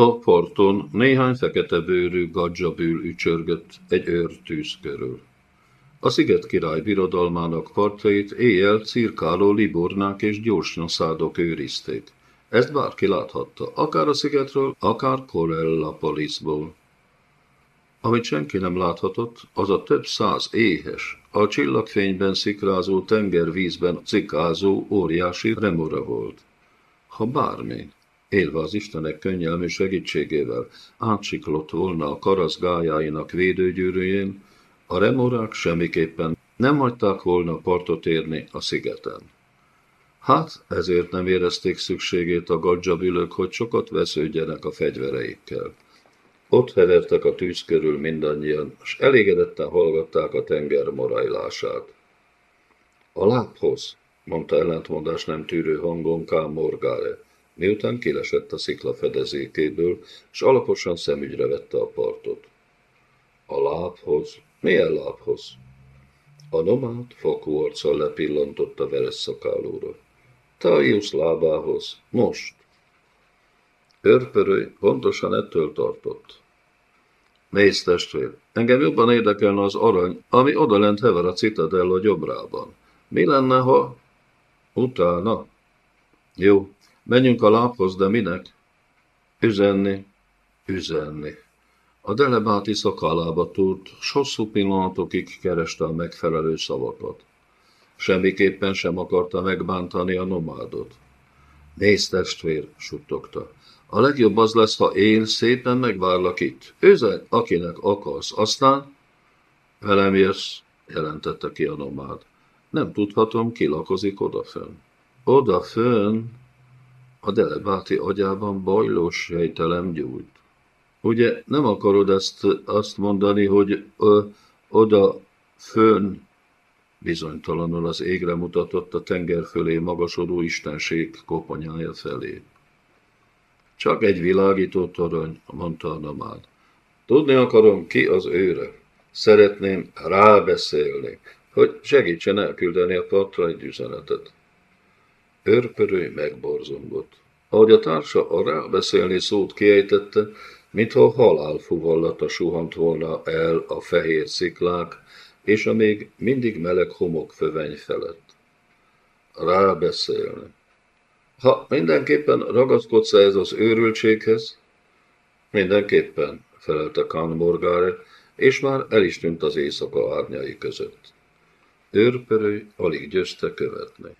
A parton néhány fekete bőrű gadzsabül ücsörgött egy őrtűz körül. A sziget király birodalmának partjait éjjel cirkáló libornák és gyorsnyaszádok őrizték. Ezt bárki láthatta, akár a szigetről, akár Corellapolisból. Amit senki nem láthatott, az a több száz éhes, a csillagfényben szikrázó tengervízben cikázó óriási remora volt. Ha bármi, élve az Istenek könnyelmű segítségével átsiklott volna a karasz gályáinak védőgyűrűjén, a remorák semmiképpen nem hagyták volna partot érni a szigeten. Hát, ezért nem érezték szükségét a gadzsabülök, hogy sokat vesződjenek a fegyvereikkel. Ott hevertek a tűz körül mindannyian, és elégedetten hallgatták a tenger morajlását. A lábhoz, mondta ellentmondás nem tűrő hangon Kám Morgáre, miután kilesett a szikla fedezékéből, és alaposan szemügyre vette a partot. A lábhoz? Milyen lábhoz? A nomád fakó arccal lepillantott a veres szakálóra. Lábához, most. Örpöröly pontosan ettől tartott. Nézd, testvér, engem jobban érdekelne az arany, ami odalent hever a citadella gyomrában. Mi lenne, ha... Utána? Jó, menjünk a lábhoz, de minek? Üzenni, üzenni. A delebáti szakálába túrt, s hosszú pillanatokig kereste a megfelelő szavakat. Semmiképpen sem akarta megbántani a nomádot. Nézd, testvér, suttogta. A legjobb az lesz, ha én szépen megvárlak itt. Üzen, akinek akarsz. Aztán velem jössz, jelentette ki a nomád. Nem tudhatom, ki lakozik odafönn. Odafönn? A delebáti agyában bajlós sejtelem gyújt. Ugye nem akarod ezt azt mondani, hogy ö, oda fönn bizonytalanul az égre mutatott a tenger fölé magasodó istenség koponyája felé. Csak egy világító torony, mondta a nomád. Tudni akarom, ki az őre. Szeretném rábeszélni, hogy segítsen elküldeni a partra egy üzenetet. Őrpörőj megborzongott. Ahogy a társa a rábeszélni szót kiejtette, mintha halálfuvallata suhant volna el a fehér sziklák és a még mindig meleg föveny felett. Rábeszélni. Ha mindenképpen ragaszkodsz ez az őrültséghez, mindenképpen, felelte Kán Morgáre, és már el is tűnt az éjszaka árnyai között. Őrpörő alig győzte követni.